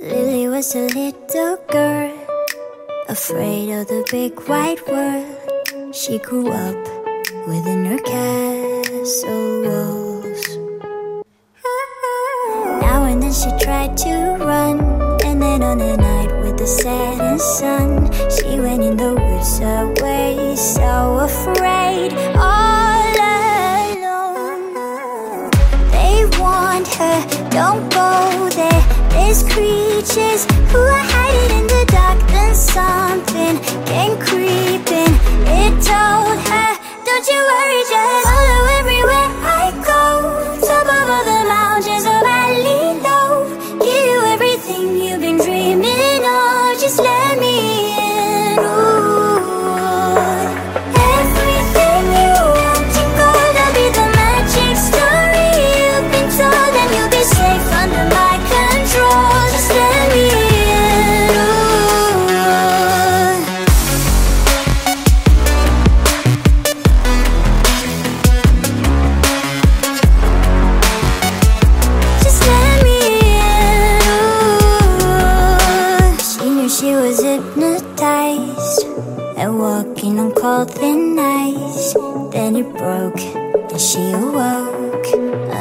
Lily was a little girl, afraid of the big white world. She grew up within her castle walls. Now and then she tried to run, and then on a night with the setting sun, she went in the woods away, so creatures who are hiding in the dark. Then something came creeping. It told her, don't you worry, just and walking on cold thin ice. Then it broke and she awoke.